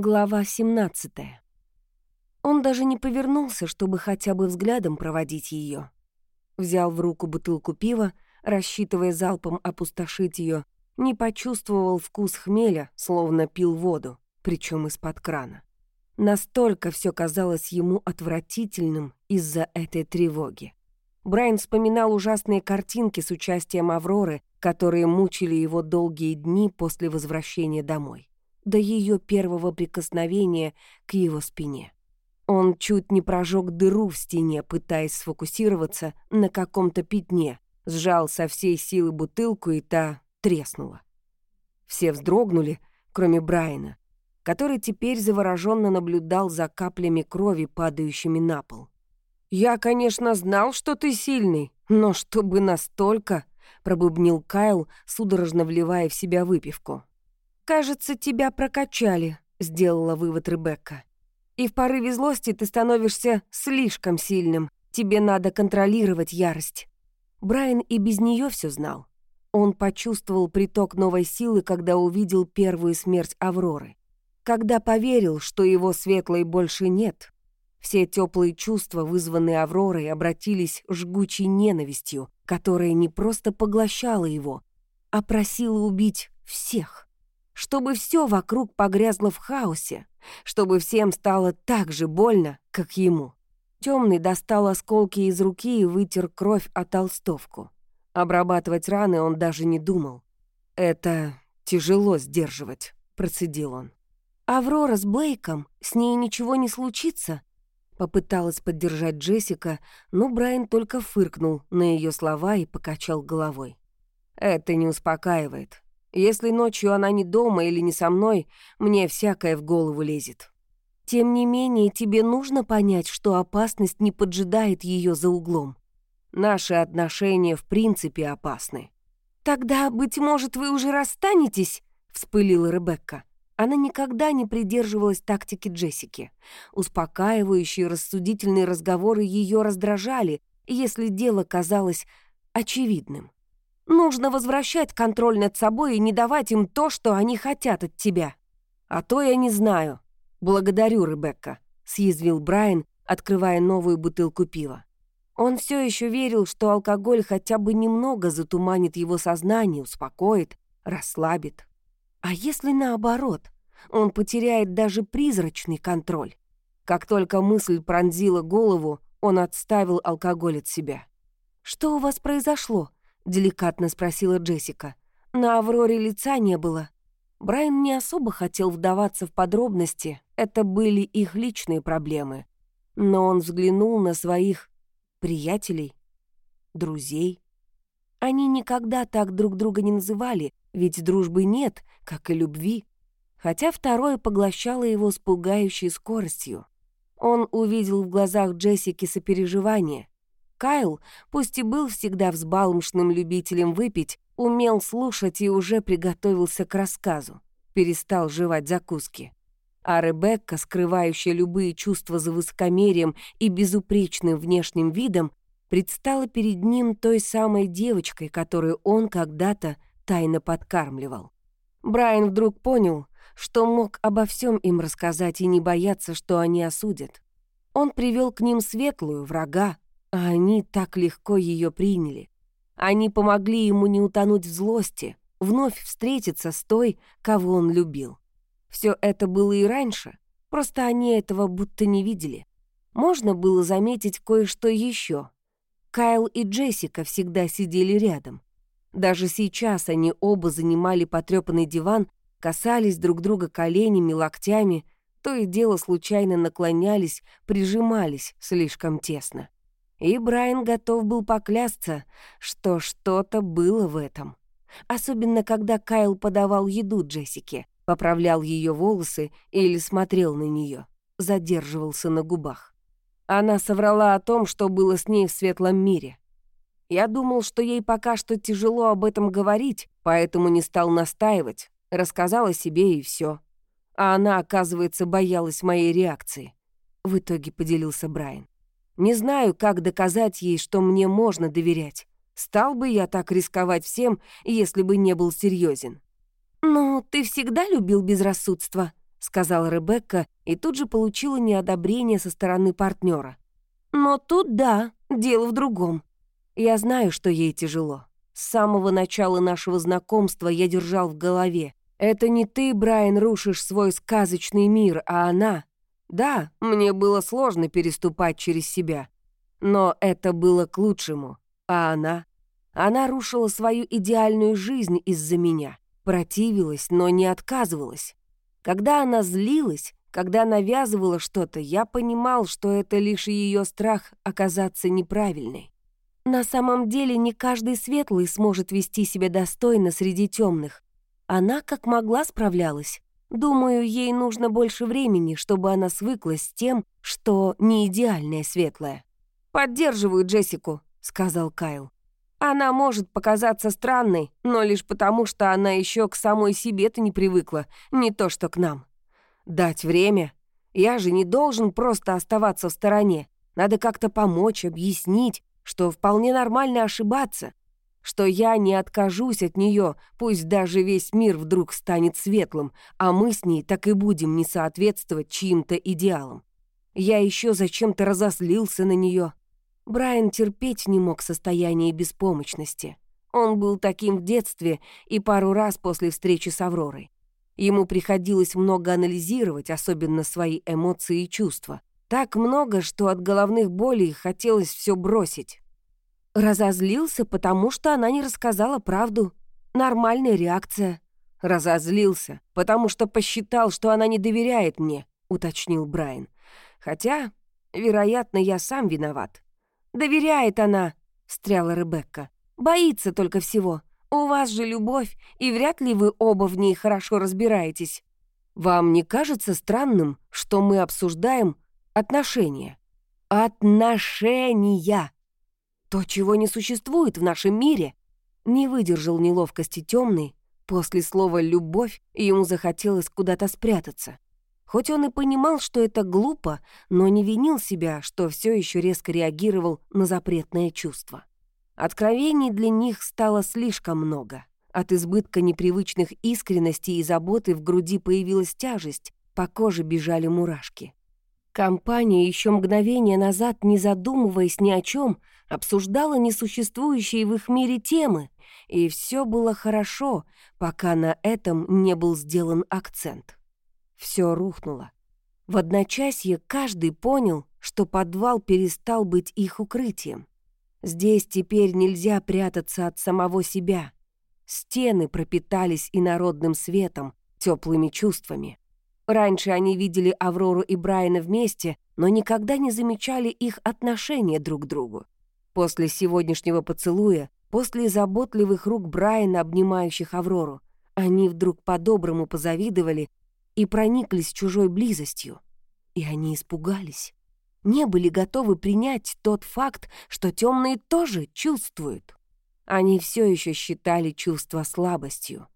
Глава 17. Он даже не повернулся, чтобы хотя бы взглядом проводить ее. Взял в руку бутылку пива, рассчитывая залпом опустошить ее, не почувствовал вкус хмеля, словно пил воду, причем из-под крана. Настолько все казалось ему отвратительным из-за этой тревоги. Брайан вспоминал ужасные картинки с участием Авроры, которые мучили его долгие дни после возвращения домой до ее первого прикосновения к его спине. Он чуть не прожег дыру в стене, пытаясь сфокусироваться на каком-то пятне, сжал со всей силы бутылку, и та треснула. Все вздрогнули, кроме Брайана, который теперь завороженно наблюдал за каплями крови, падающими на пол. «Я, конечно, знал, что ты сильный, но чтобы настолько...» — пробубнил Кайл, судорожно вливая в себя выпивку. «Кажется, тебя прокачали», — сделала вывод Ребекка. «И в порыве злости ты становишься слишком сильным. Тебе надо контролировать ярость». Брайан и без нее все знал. Он почувствовал приток новой силы, когда увидел первую смерть Авроры. Когда поверил, что его светлой больше нет. Все теплые чувства, вызванные Авророй, обратились жгучей ненавистью, которая не просто поглощала его, а просила убить всех чтобы все вокруг погрязло в хаосе, чтобы всем стало так же больно, как ему. Темный достал осколки из руки и вытер кровь о толстовку. Обрабатывать раны он даже не думал. «Это тяжело сдерживать», — процедил он. «Аврора с Блейком, с ней ничего не случится?» Попыталась поддержать Джессика, но Брайан только фыркнул на ее слова и покачал головой. «Это не успокаивает. Если ночью она не дома или не со мной, мне всякое в голову лезет. Тем не менее, тебе нужно понять, что опасность не поджидает ее за углом. Наши отношения в принципе опасны. «Тогда, быть может, вы уже расстанетесь?» — вспылила Ребекка. Она никогда не придерживалась тактики Джессики. Успокаивающие, рассудительные разговоры ее раздражали, если дело казалось очевидным. Нужно возвращать контроль над собой и не давать им то, что они хотят от тебя. А то я не знаю. Благодарю, Ребекка, съязвил Брайан, открывая новую бутылку пива. Он все еще верил, что алкоголь хотя бы немного затуманит его сознание, успокоит, расслабит. А если наоборот, он потеряет даже призрачный контроль? Как только мысль пронзила голову, он отставил алкоголь от себя. «Что у вас произошло?» Деликатно спросила Джессика. На Авроре лица не было. Брайан не особо хотел вдаваться в подробности, это были их личные проблемы. Но он взглянул на своих приятелей, друзей. Они никогда так друг друга не называли, ведь дружбы нет, как и любви. Хотя второе поглощало его с пугающей скоростью. Он увидел в глазах Джессики сопереживание, Кайл, пусть и был всегда взбалмошным любителем выпить, умел слушать и уже приготовился к рассказу, перестал жевать закуски. А Ребекка, скрывающая любые чувства за высокомерием и безупречным внешним видом, предстала перед ним той самой девочкой, которую он когда-то тайно подкармливал. Брайан вдруг понял, что мог обо всем им рассказать и не бояться, что они осудят. Он привел к ним светлую, врага, а они так легко ее приняли. Они помогли ему не утонуть в злости, вновь встретиться с той, кого он любил. Все это было и раньше, просто они этого будто не видели. Можно было заметить кое-что еще. Кайл и Джессика всегда сидели рядом. Даже сейчас они оба занимали потрепанный диван, касались друг друга коленями, локтями, то и дело случайно наклонялись, прижимались слишком тесно. И Брайан готов был поклясться, что что-то было в этом. Особенно, когда Кайл подавал еду Джессике, поправлял ее волосы или смотрел на нее, задерживался на губах. Она соврала о том, что было с ней в светлом мире. Я думал, что ей пока что тяжело об этом говорить, поэтому не стал настаивать, рассказала себе и все. А она, оказывается, боялась моей реакции. В итоге поделился Брайан. Не знаю, как доказать ей, что мне можно доверять. Стал бы я так рисковать всем, если бы не был серьезен. «Ну, ты всегда любил безрассудство», — сказала Ребекка и тут же получила неодобрение со стороны партнера. «Но тут да, дело в другом. Я знаю, что ей тяжело. С самого начала нашего знакомства я держал в голове. Это не ты, Брайан, рушишь свой сказочный мир, а она. Да, мне было сложно переступать через себя. Но это было к лучшему. А она? Она рушила свою идеальную жизнь из-за меня. Противилась, но не отказывалась. Когда она злилась, когда навязывала что-то, я понимал, что это лишь ее страх оказаться неправильной. На самом деле не каждый светлый сможет вести себя достойно среди темных. Она как могла справлялась. Думаю, ей нужно больше времени, чтобы она свыклась с тем, что не идеальная светлая. «Поддерживаю Джессику», — сказал Кайл. «Она может показаться странной, но лишь потому, что она еще к самой себе-то не привыкла, не то что к нам. Дать время? Я же не должен просто оставаться в стороне. Надо как-то помочь, объяснить, что вполне нормально ошибаться, что я не откажусь от нее, пусть даже весь мир вдруг станет светлым, а мы с ней так и будем не соответствовать чьим-то идеалам. Я еще зачем-то разозлился на нее. Брайан терпеть не мог состояние беспомощности. Он был таким в детстве и пару раз после встречи с Авророй. Ему приходилось много анализировать, особенно свои эмоции и чувства. Так много, что от головных болей хотелось все бросить. Разозлился, потому что она не рассказала правду. Нормальная реакция. Разозлился, потому что посчитал, что она не доверяет мне, уточнил Брайан. Хотя, вероятно, я сам виноват. Доверяет она, встряла Ребекка. Боится только всего. У вас же любовь, и вряд ли вы оба в ней хорошо разбираетесь. Вам не кажется странным, что мы обсуждаем Отношения. Отношения. То, чего не существует в нашем мире. Не выдержал неловкости темный. После слова «любовь» ему захотелось куда-то спрятаться. Хоть он и понимал, что это глупо, но не винил себя, что все еще резко реагировал на запретное чувство. Откровений для них стало слишком много. От избытка непривычных искренностей и заботы в груди появилась тяжесть, по коже бежали мурашки. Компания еще мгновение назад, не задумываясь ни о чем, обсуждала несуществующие в их мире темы, и все было хорошо, пока на этом не был сделан акцент. Все рухнуло. В одночасье каждый понял, что подвал перестал быть их укрытием. Здесь теперь нельзя прятаться от самого себя. Стены пропитались инородным светом, теплыми чувствами. Раньше они видели Аврору и Брайана вместе, но никогда не замечали их отношения друг к другу. После сегодняшнего поцелуя, после заботливых рук Брайана, обнимающих Аврору, они вдруг по-доброму позавидовали и прониклись чужой близостью. И они испугались. Не были готовы принять тот факт, что темные тоже чувствуют. Они все еще считали чувство слабостью.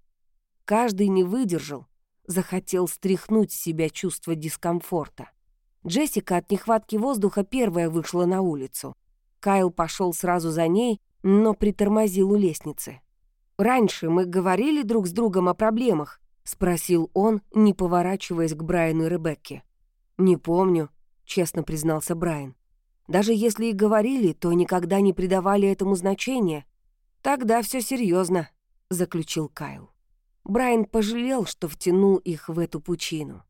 Каждый не выдержал, захотел стряхнуть с себя чувство дискомфорта. Джессика от нехватки воздуха первая вышла на улицу. Кайл пошел сразу за ней, но притормозил у лестницы. «Раньше мы говорили друг с другом о проблемах?» — спросил он, не поворачиваясь к Брайану и Ребекке. «Не помню», — честно признался Брайан. «Даже если и говорили, то никогда не придавали этому значения. Тогда все серьезно, заключил Кайл. Брайан пожалел, что втянул их в эту пучину.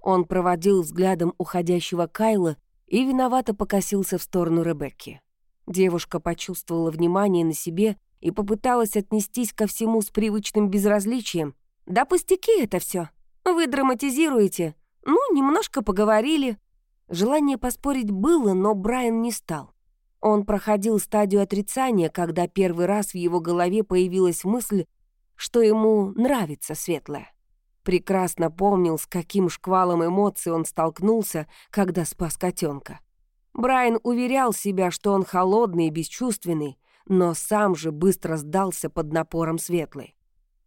Он проводил взглядом уходящего Кайла и виновато покосился в сторону Ребекки. Девушка почувствовала внимание на себе и попыталась отнестись ко всему с привычным безразличием. «Да пустяки это все. Вы драматизируете. Ну, немножко поговорили». Желание поспорить было, но Брайан не стал. Он проходил стадию отрицания, когда первый раз в его голове появилась мысль, что ему нравится светлое. Прекрасно помнил, с каким шквалом эмоций он столкнулся, когда спас котенка. Брайан уверял себя, что он холодный и бесчувственный, но сам же быстро сдался под напором светлой.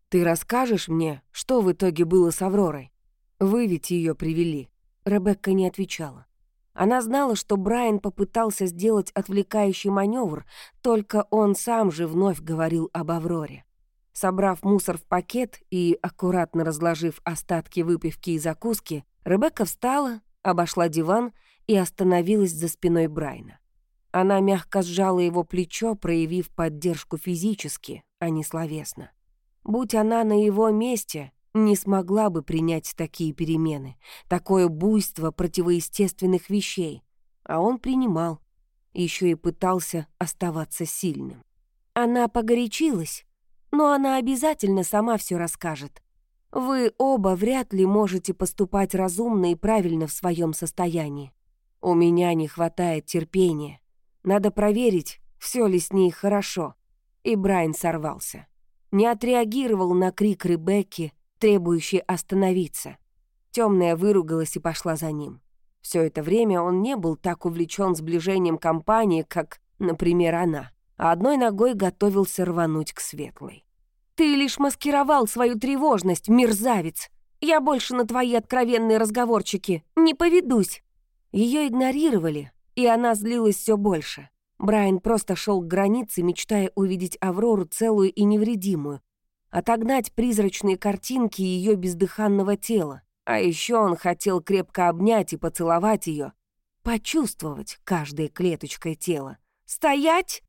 «Ты расскажешь мне, что в итоге было с Авророй? Вы ведь ее привели». Ребекка не отвечала. Она знала, что Брайан попытался сделать отвлекающий маневр, только он сам же вновь говорил об Авроре. Собрав мусор в пакет и аккуратно разложив остатки выпивки и закуски, Ребекка встала, обошла диван и остановилась за спиной Брайна. Она мягко сжала его плечо, проявив поддержку физически, а не словесно. Будь она на его месте, не смогла бы принять такие перемены, такое буйство противоестественных вещей. А он принимал, еще и пытался оставаться сильным. Она погорячилась, но она обязательно сама все расскажет. Вы оба вряд ли можете поступать разумно и правильно в своем состоянии. У меня не хватает терпения. Надо проверить, все ли с ней хорошо. И Брайан сорвался. Не отреагировал на крик Ребекки, требующий остановиться. Темная выругалась и пошла за ним. Все это время он не был так увлечен сближением компании, как, например, она, а одной ногой готовился рвануть к светлой. «Ты лишь маскировал свою тревожность, мерзавец! Я больше на твои откровенные разговорчики не поведусь!» Ее игнорировали, и она злилась все больше. Брайан просто шел к границе, мечтая увидеть Аврору целую и невредимую, отогнать призрачные картинки ее бездыханного тела. А еще он хотел крепко обнять и поцеловать ее, почувствовать каждой клеточкой тела. «Стоять!»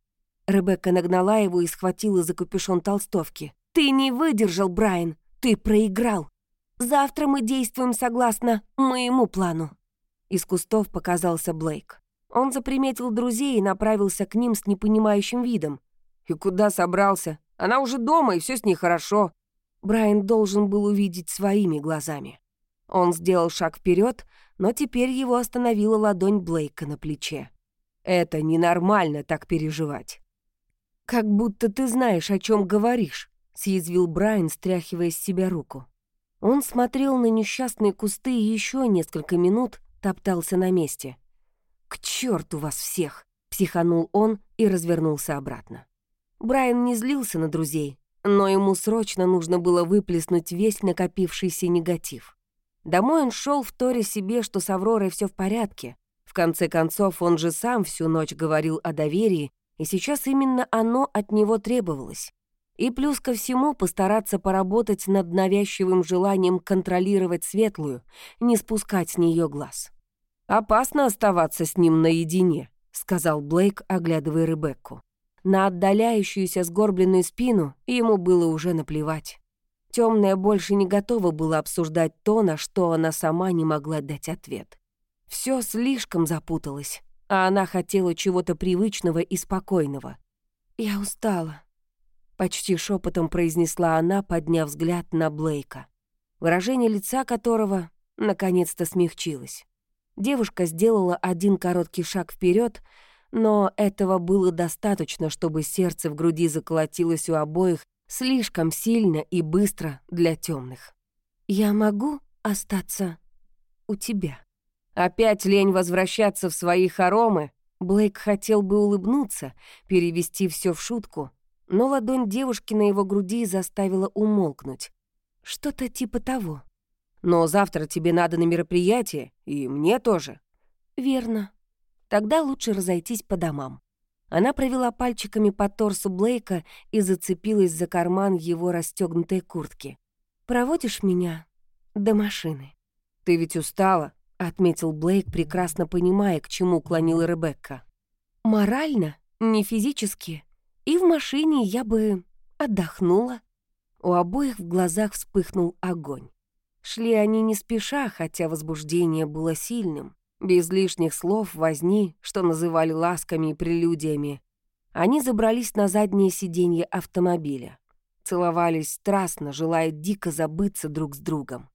Ребекка нагнала его и схватила за капюшон толстовки. «Ты не выдержал, Брайан! Ты проиграл! Завтра мы действуем согласно моему плану!» Из кустов показался Блейк. Он заприметил друзей и направился к ним с непонимающим видом. «И куда собрался? Она уже дома, и все с ней хорошо!» Брайан должен был увидеть своими глазами. Он сделал шаг вперед, но теперь его остановила ладонь Блейка на плече. «Это ненормально так переживать». «Как будто ты знаешь, о чем говоришь», — съязвил Брайан, стряхивая с себя руку. Он смотрел на несчастные кусты еще несколько минут топтался на месте. «К черту вас всех!» — психанул он и развернулся обратно. Брайан не злился на друзей, но ему срочно нужно было выплеснуть весь накопившийся негатив. Домой он шел в торе себе, что с Авророй все в порядке. В конце концов, он же сам всю ночь говорил о доверии и сейчас именно оно от него требовалось. И плюс ко всему постараться поработать над навязчивым желанием контролировать светлую, не спускать с нее глаз. «Опасно оставаться с ним наедине», — сказал Блейк, оглядывая Ребекку. На отдаляющуюся сгорбленную спину ему было уже наплевать. Темная больше не готова была обсуждать то, на что она сама не могла дать ответ. Все слишком запуталось а она хотела чего-то привычного и спокойного. «Я устала», — почти шепотом произнесла она, подняв взгляд на Блейка, выражение лица которого наконец-то смягчилось. Девушка сделала один короткий шаг вперед, но этого было достаточно, чтобы сердце в груди заколотилось у обоих слишком сильно и быстро для темных. «Я могу остаться у тебя?» Опять лень возвращаться в свои хоромы. Блейк хотел бы улыбнуться, перевести все в шутку, но ладонь девушки на его груди заставила умолкнуть. Что-то типа того. «Но завтра тебе надо на мероприятие, и мне тоже». «Верно. Тогда лучше разойтись по домам». Она провела пальчиками по торсу Блейка и зацепилась за карман его расстегнутой куртки. «Проводишь меня до машины?» «Ты ведь устала?» — отметил Блейк, прекрасно понимая, к чему клонила Ребекка. «Морально, не физически. И в машине я бы отдохнула». У обоих в глазах вспыхнул огонь. Шли они не спеша, хотя возбуждение было сильным. Без лишних слов, возни, что называли ласками и прелюдиями. Они забрались на заднее сиденье автомобиля. Целовались страстно, желая дико забыться друг с другом.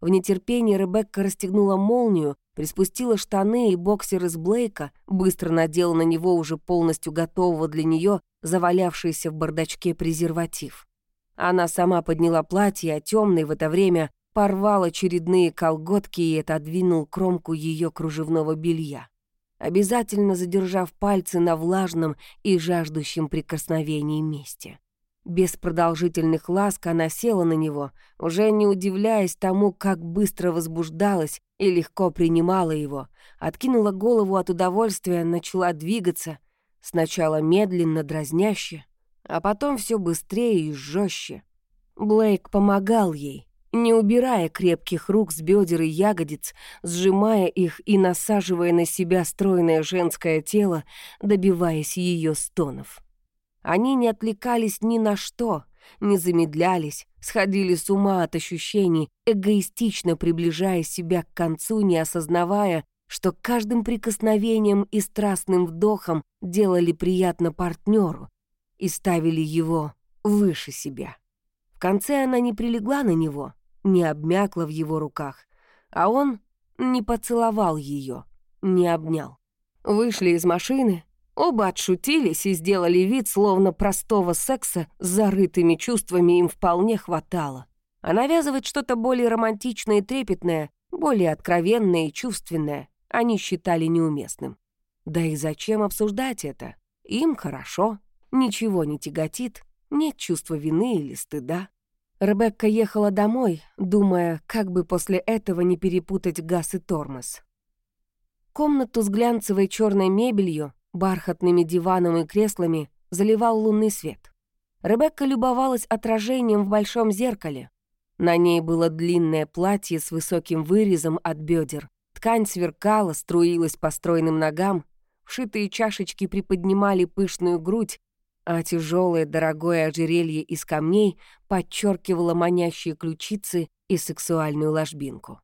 В нетерпении Ребекка расстегнула молнию, приспустила штаны и боксер из Блейка, быстро надела на него уже полностью готового для нее завалявшийся в бардачке презерватив. Она сама подняла платье, а темный в это время порвал очередные колготки и отодвинул кромку ее кружевного белья, обязательно задержав пальцы на влажном и жаждущем прикосновении месте. Без продолжительных ласк она села на него, уже не удивляясь тому, как быстро возбуждалась и легко принимала его, откинула голову от удовольствия, начала двигаться, сначала медленно, дразняще, а потом все быстрее и жестче. Блейк помогал ей, не убирая крепких рук с бедер и ягодиц, сжимая их и насаживая на себя стройное женское тело, добиваясь ее стонов. Они не отвлекались ни на что, не замедлялись, сходили с ума от ощущений, эгоистично приближая себя к концу, не осознавая, что каждым прикосновением и страстным вдохом делали приятно партнеру и ставили его выше себя. В конце она не прилегла на него, не обмякла в его руках, а он не поцеловал ее, не обнял. Вышли из машины, оба отшутились и сделали вид, словно простого секса с зарытыми чувствами им вполне хватало. А навязывать что-то более романтичное и трепетное, более откровенное и чувственное они считали неуместным. Да и зачем обсуждать это? Им хорошо, ничего не тяготит, нет чувства вины или стыда. Ребекка ехала домой, думая, как бы после этого не перепутать газ и тормоз. Комнату с глянцевой черной мебелью, бархатными диваном и креслами заливал лунный свет. Ребекка любовалась отражением в большом зеркале. На ней было длинное платье с высоким вырезом от бедер. Ткань сверкала, струилась по стройным ногам, вшитые чашечки приподнимали пышную грудь, а тяжелое дорогое ожерелье из камней подчеркивало манящие ключицы и сексуальную ложбинку.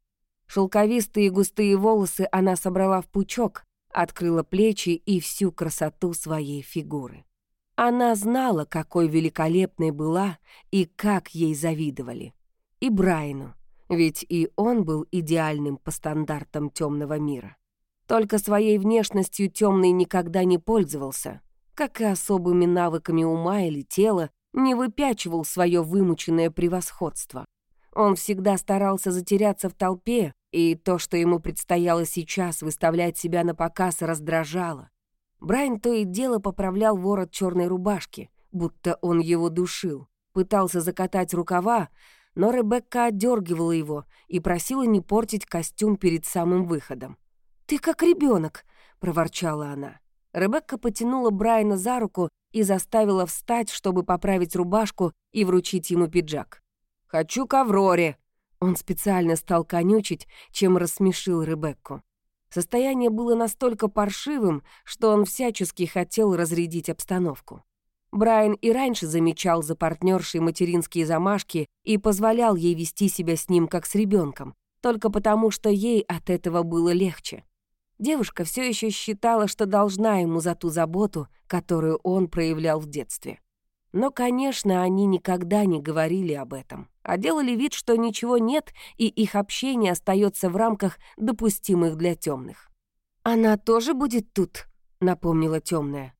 Шелковистые густые волосы она собрала в пучок, открыла плечи и всю красоту своей фигуры. Она знала, какой великолепной была и как ей завидовали. И Брайну, ведь и он был идеальным по стандартам темного мира. Только своей внешностью темный никогда не пользовался, как и особыми навыками ума или тела, не выпячивал свое вымученное превосходство. Он всегда старался затеряться в толпе, и то, что ему предстояло сейчас выставлять себя на показ, раздражало. Брайан то и дело поправлял ворот черной рубашки, будто он его душил, пытался закатать рукава, но Ребекка отдергивала его и просила не портить костюм перед самым выходом. «Ты как ребенок, проворчала она. Ребекка потянула Брайана за руку и заставила встать, чтобы поправить рубашку и вручить ему пиджак. «Хочу к Авроре!» Он специально стал конючить, чем рассмешил Ребекку. Состояние было настолько паршивым, что он всячески хотел разрядить обстановку. Брайан и раньше замечал за партнершей материнские замашки и позволял ей вести себя с ним как с ребенком, только потому, что ей от этого было легче. Девушка все еще считала, что должна ему за ту заботу, которую он проявлял в детстве. Но, конечно, они никогда не говорили об этом, а делали вид, что ничего нет, и их общение остается в рамках допустимых для темных. «Она тоже будет тут?» — напомнила темная.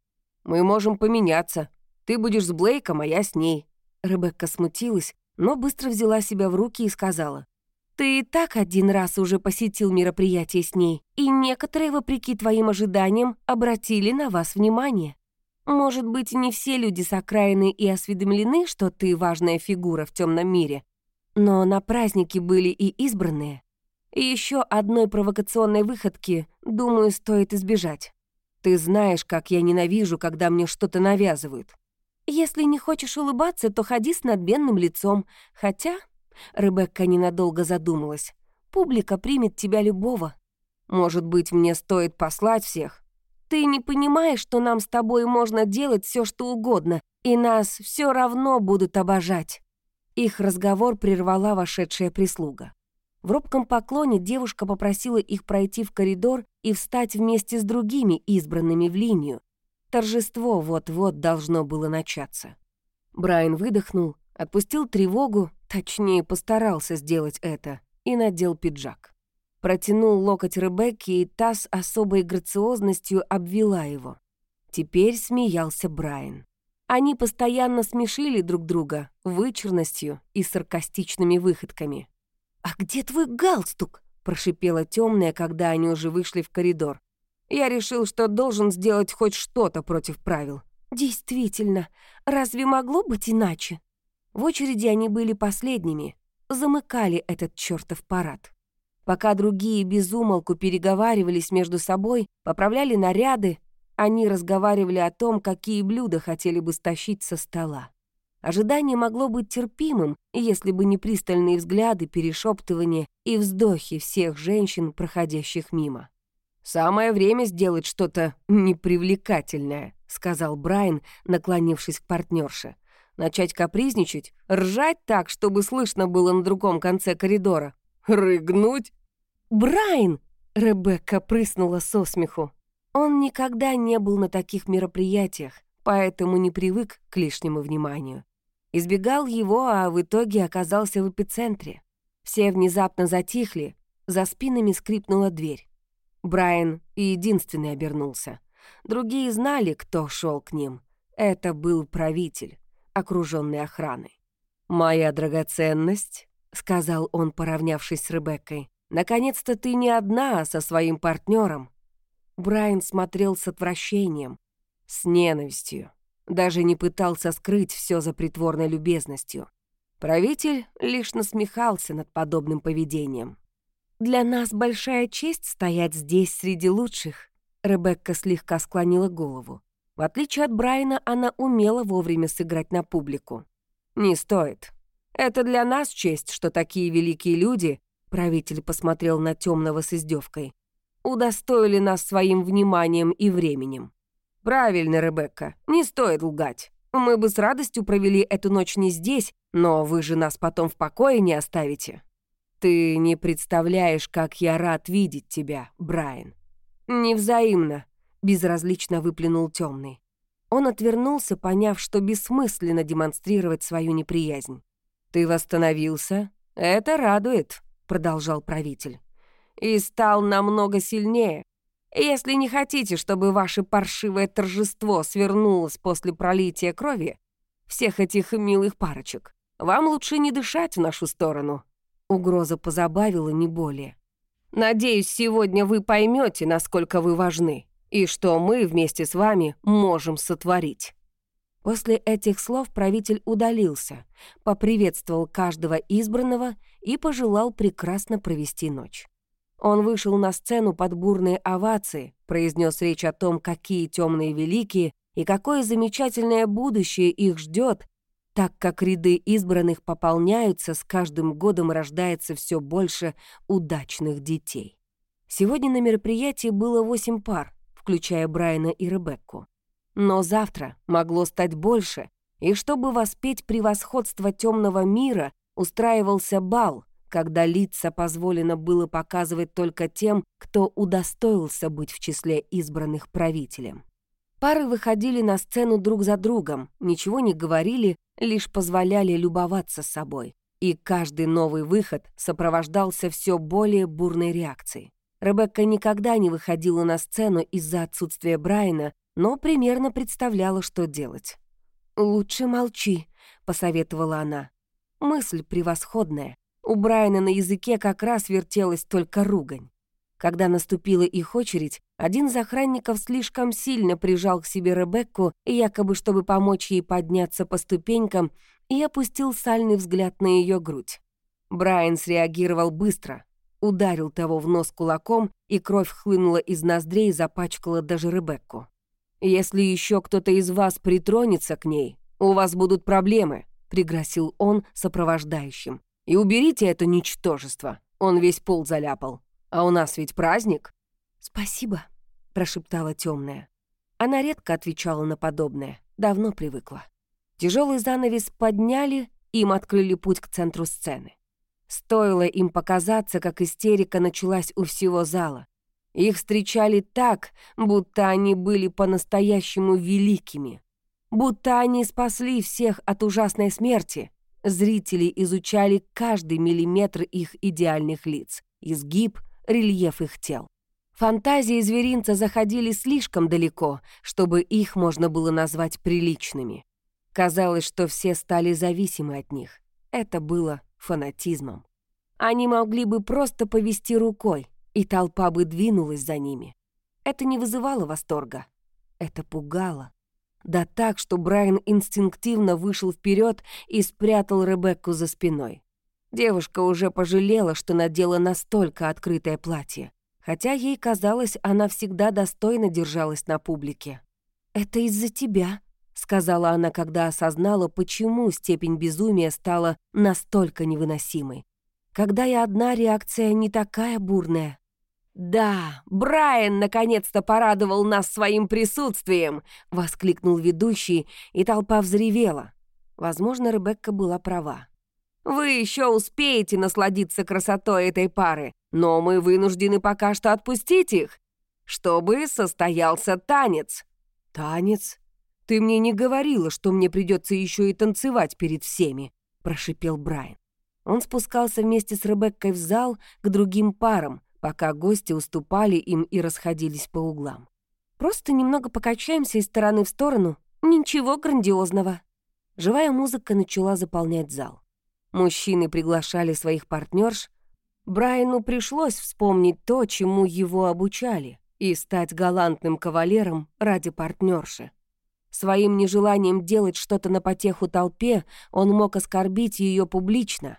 «Мы можем поменяться. Ты будешь с Блейком, а я с ней». Ребекка смутилась, но быстро взяла себя в руки и сказала. Ты и так один раз уже посетил мероприятие с ней, и некоторые, вопреки твоим ожиданиям, обратили на вас внимание. Может быть, не все люди с окраины и осведомлены, что ты важная фигура в темном мире, но на празднике были и избранные. И еще одной провокационной выходки, думаю, стоит избежать. Ты знаешь, как я ненавижу, когда мне что-то навязывают. Если не хочешь улыбаться, то ходи с надменным лицом, хотя Ребекка ненадолго задумалась. «Публика примет тебя любого. Может быть, мне стоит послать всех? Ты не понимаешь, что нам с тобой можно делать все, что угодно, и нас все равно будут обожать». Их разговор прервала вошедшая прислуга. В робком поклоне девушка попросила их пройти в коридор и встать вместе с другими избранными в линию. Торжество вот-вот должно было начаться. Брайан выдохнул, отпустил тревогу Точнее, постарался сделать это и надел пиджак. Протянул локоть Ребекки, и та с особой грациозностью обвела его. Теперь смеялся Брайан. Они постоянно смешили друг друга вычурностью и саркастичными выходками. «А где твой галстук?» — прошипела темная, когда они уже вышли в коридор. Я решил, что должен сделать хоть что-то против правил. «Действительно, разве могло быть иначе?» В очереди они были последними, замыкали этот чертов парад. Пока другие безумолку переговаривались между собой, поправляли наряды, Они разговаривали о том, какие блюда хотели бы стащить со стола. Ожидание могло быть терпимым, если бы не пристальные взгляды, перешептывания и вздохи всех женщин, проходящих мимо. «Самое время сделать что-то непривлекательное», — сказал Брайан, наклонившись к партнерше. «Начать капризничать? Ржать так, чтобы слышно было на другом конце коридора? Рыгнуть?» «Брайан!» — Ребекка прыснула со смеху. Он никогда не был на таких мероприятиях, поэтому не привык к лишнему вниманию. Избегал его, а в итоге оказался в эпицентре. Все внезапно затихли, за спинами скрипнула дверь. Брайан единственный обернулся. Другие знали, кто шел к ним. Это был правитель, окруженный охраной. «Моя драгоценность», — сказал он, поравнявшись с Ребеккой, «наконец-то ты не одна, а со своим партнером. Брайан смотрел с отвращением, с ненавистью даже не пытался скрыть все за притворной любезностью. Правитель лишь насмехался над подобным поведением. «Для нас большая честь стоять здесь среди лучших», Ребекка слегка склонила голову. В отличие от Брайана, она умела вовремя сыграть на публику. «Не стоит. Это для нас честь, что такие великие люди», правитель посмотрел на темного с издевкой, удостоили нас своим вниманием и временем. «Правильно, Ребекка, не стоит лгать. Мы бы с радостью провели эту ночь не здесь, но вы же нас потом в покое не оставите». «Ты не представляешь, как я рад видеть тебя, Брайан». «Невзаимно», — безразлично выплюнул темный. Он отвернулся, поняв, что бессмысленно демонстрировать свою неприязнь. «Ты восстановился? Это радует», — продолжал правитель. «И стал намного сильнее. Если не хотите, чтобы ваше паршивое торжество свернулось после пролития крови всех этих милых парочек, вам лучше не дышать в нашу сторону». Угроза позабавила не более. «Надеюсь, сегодня вы поймете, насколько вы важны, и что мы вместе с вами можем сотворить». После этих слов правитель удалился, поприветствовал каждого избранного и пожелал прекрасно провести ночь. Он вышел на сцену под бурные овации, произнес речь о том, какие темные великие и какое замечательное будущее их ждет, так как ряды избранных пополняются, с каждым годом рождается все больше удачных детей. Сегодня на мероприятии было восемь пар, включая Брайана и Ребекку. Но завтра могло стать больше, и чтобы воспеть превосходство темного мира, устраивался бал, когда лица позволено было показывать только тем, кто удостоился быть в числе избранных правителем. Пары выходили на сцену друг за другом, ничего не говорили, лишь позволяли любоваться собой. И каждый новый выход сопровождался все более бурной реакцией. Ребекка никогда не выходила на сцену из-за отсутствия Брайана, но примерно представляла, что делать. «Лучше молчи», — посоветовала она. Мысль превосходная. У Брайана на языке как раз вертелась только ругань. Когда наступила их очередь, один из охранников слишком сильно прижал к себе Ребекку, якобы чтобы помочь ей подняться по ступенькам, и опустил сальный взгляд на ее грудь. Брайан среагировал быстро, ударил того в нос кулаком, и кровь хлынула из ноздрей и запачкала даже Ребекку. «Если еще кто-то из вас притронется к ней, у вас будут проблемы», — пригрозил он сопровождающим. И уберите это ничтожество. Он весь пол заляпал. А у нас ведь праздник». «Спасибо», — прошептала темная. Она редко отвечала на подобное, давно привыкла. Тяжелый занавес подняли, им открыли путь к центру сцены. Стоило им показаться, как истерика началась у всего зала. Их встречали так, будто они были по-настоящему великими, будто они спасли всех от ужасной смерти, Зрители изучали каждый миллиметр их идеальных лиц, изгиб, рельеф их тел. Фантазии зверинца заходили слишком далеко, чтобы их можно было назвать приличными. Казалось, что все стали зависимы от них. Это было фанатизмом. Они могли бы просто повести рукой, и толпа бы двинулась за ними. Это не вызывало восторга. Это пугало. Да так, что Брайан инстинктивно вышел вперед и спрятал Ребекку за спиной. Девушка уже пожалела, что надела настолько открытое платье. хотя ей казалось, она всегда достойно держалась на публике. «Это из-за тебя», — сказала она, когда осознала, почему степень безумия стала настолько невыносимой. «Когда я одна, реакция не такая бурная». «Да, Брайан наконец-то порадовал нас своим присутствием!» — воскликнул ведущий, и толпа взревела. Возможно, Ребекка была права. «Вы еще успеете насладиться красотой этой пары, но мы вынуждены пока что отпустить их, чтобы состоялся танец». «Танец? Ты мне не говорила, что мне придется еще и танцевать перед всеми», — прошипел Брайан. Он спускался вместе с Ребеккой в зал к другим парам, пока гости уступали им и расходились по углам. «Просто немного покачаемся из стороны в сторону. Ничего грандиозного». Живая музыка начала заполнять зал. Мужчины приглашали своих партнерш. Брайану пришлось вспомнить то, чему его обучали, и стать галантным кавалером ради партнерши. Своим нежеланием делать что-то на потеху толпе он мог оскорбить ее публично.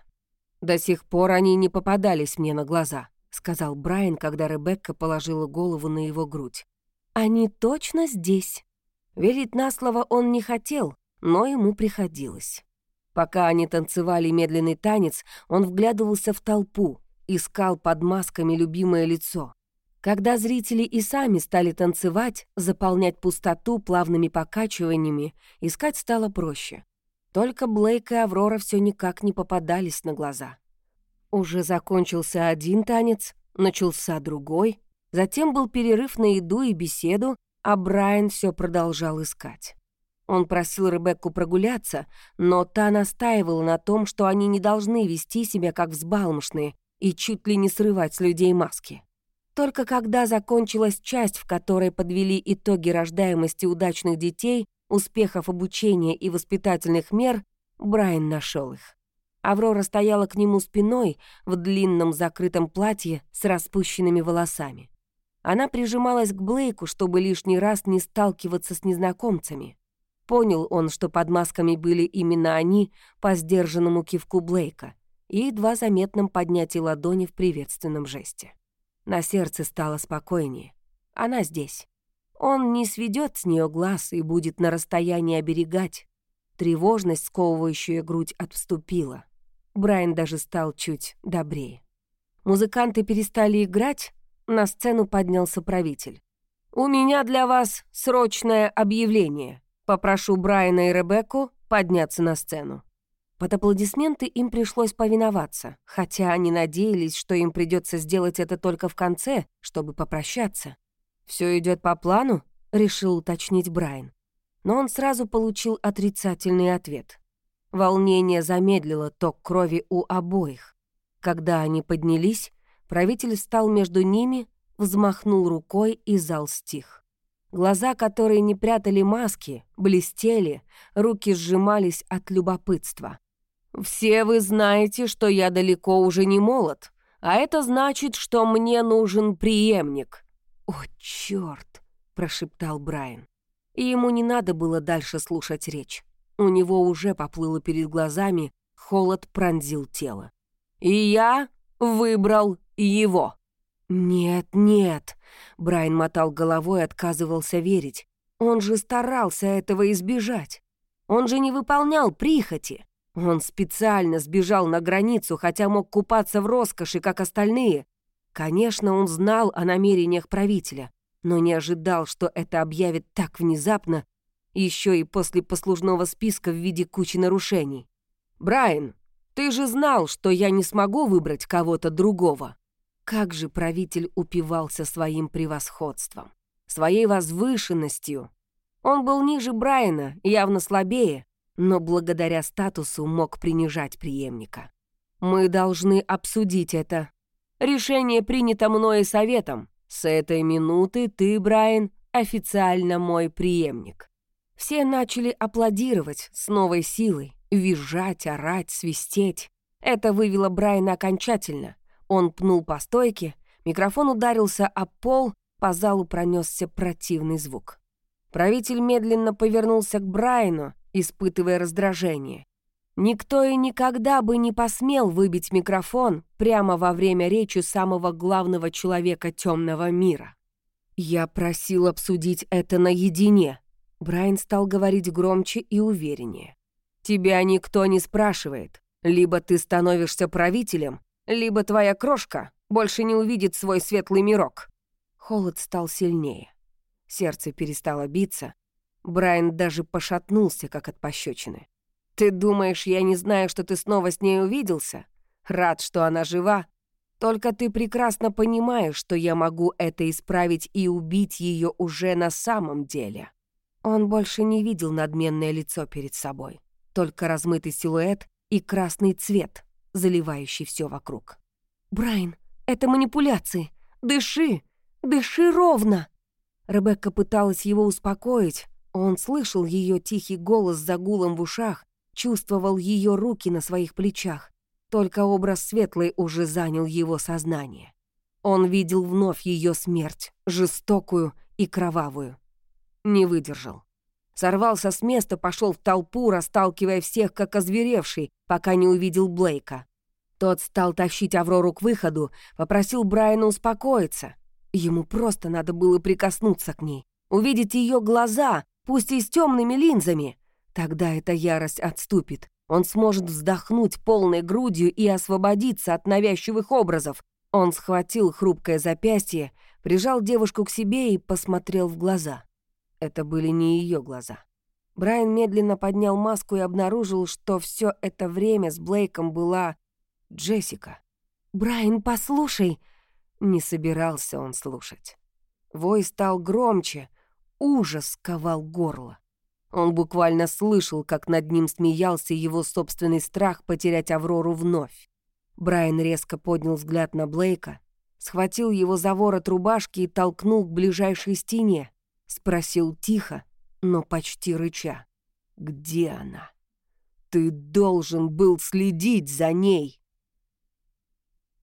До сих пор они не попадались мне на глаза сказал Брайан, когда Ребекка положила голову на его грудь. «Они точно здесь». Верить на слово он не хотел, но ему приходилось. Пока они танцевали медленный танец, он вглядывался в толпу, искал под масками любимое лицо. Когда зрители и сами стали танцевать, заполнять пустоту плавными покачиваниями, искать стало проще. Только Блейк и Аврора все никак не попадались на глаза. Уже закончился один танец, начался другой, затем был перерыв на еду и беседу, а Брайан все продолжал искать. Он просил Ребекку прогуляться, но та настаивала на том, что они не должны вести себя как взбалмошные и чуть ли не срывать с людей маски. Только когда закончилась часть, в которой подвели итоги рождаемости удачных детей, успехов обучения и воспитательных мер, Брайан нашел их. Аврора стояла к нему спиной в длинном закрытом платье с распущенными волосами. Она прижималась к Блейку, чтобы лишний раз не сталкиваться с незнакомцами. Понял он, что под масками были именно они по сдержанному кивку Блейка и едва заметном поднятии ладони в приветственном жесте. На сердце стало спокойнее. Она здесь. Он не сведет с нее глаз и будет на расстоянии оберегать. Тревожность, сковывающая грудь, отступила. Брайан даже стал чуть добрее. Музыканты перестали играть, на сцену поднялся правитель. «У меня для вас срочное объявление. Попрошу Брайана и Ребекку подняться на сцену». Под аплодисменты им пришлось повиноваться, хотя они надеялись, что им придется сделать это только в конце, чтобы попрощаться. Все идет по плану?» — решил уточнить Брайан. Но он сразу получил отрицательный ответ. Волнение замедлило ток крови у обоих. Когда они поднялись, правитель встал между ними, взмахнул рукой, и зал стих. Глаза, которые не прятали маски, блестели, руки сжимались от любопытства. «Все вы знаете, что я далеко уже не молод, а это значит, что мне нужен преемник». «О, чёрт!» — прошептал Брайан. И ему не надо было дальше слушать речь. У него уже поплыло перед глазами, холод пронзил тело. «И я выбрал его». «Нет, нет», — Брайан мотал головой и отказывался верить. «Он же старался этого избежать. Он же не выполнял прихоти. Он специально сбежал на границу, хотя мог купаться в роскоши, как остальные. Конечно, он знал о намерениях правителя, но не ожидал, что это объявит так внезапно еще и после послужного списка в виде кучи нарушений. «Брайан, ты же знал, что я не смогу выбрать кого-то другого». Как же правитель упивался своим превосходством, своей возвышенностью. Он был ниже Брайана, явно слабее, но благодаря статусу мог принижать преемника. «Мы должны обсудить это. Решение принято мной советом. С этой минуты ты, Брайан, официально мой преемник». Все начали аплодировать с новой силой, визжать, орать, свистеть. Это вывело Брайана окончательно. Он пнул по стойке, микрофон ударился о пол, по залу пронесся противный звук. Правитель медленно повернулся к Брайану, испытывая раздражение. Никто и никогда бы не посмел выбить микрофон прямо во время речи самого главного человека темного мира. «Я просил обсудить это наедине», — Брайан стал говорить громче и увереннее. «Тебя никто не спрашивает. Либо ты становишься правителем, либо твоя крошка больше не увидит свой светлый мирок». Холод стал сильнее. Сердце перестало биться. Брайан даже пошатнулся, как от пощечины. «Ты думаешь, я не знаю, что ты снова с ней увиделся? Рад, что она жива. Только ты прекрасно понимаешь, что я могу это исправить и убить ее уже на самом деле». Он больше не видел надменное лицо перед собой, только размытый силуэт и красный цвет, заливающий все вокруг. «Брайан, это манипуляции! Дыши! Дыши ровно!» Ребекка пыталась его успокоить, он слышал ее тихий голос за гулом в ушах, чувствовал ее руки на своих плечах. Только образ светлый уже занял его сознание. Он видел вновь ее смерть, жестокую и кровавую. Не выдержал. Сорвался с места, пошел в толпу, расталкивая всех, как озверевший, пока не увидел Блейка. Тот стал тащить Аврору к выходу, попросил Брайана успокоиться. Ему просто надо было прикоснуться к ней, увидеть ее глаза, пусть и с темными линзами, Тогда эта ярость отступит. Он сможет вздохнуть полной грудью и освободиться от навязчивых образов. Он схватил хрупкое запястье, прижал девушку к себе и посмотрел в глаза. Это были не ее глаза. Брайан медленно поднял маску и обнаружил, что все это время с Блейком была Джессика. «Брайан, послушай!» Не собирался он слушать. Вой стал громче, ужас ковал горло. Он буквально слышал, как над ним смеялся его собственный страх потерять Аврору вновь. Брайан резко поднял взгляд на Блейка, схватил его за ворот рубашки и толкнул к ближайшей стене. Спросил тихо, но почти рыча. «Где она? Ты должен был следить за ней!»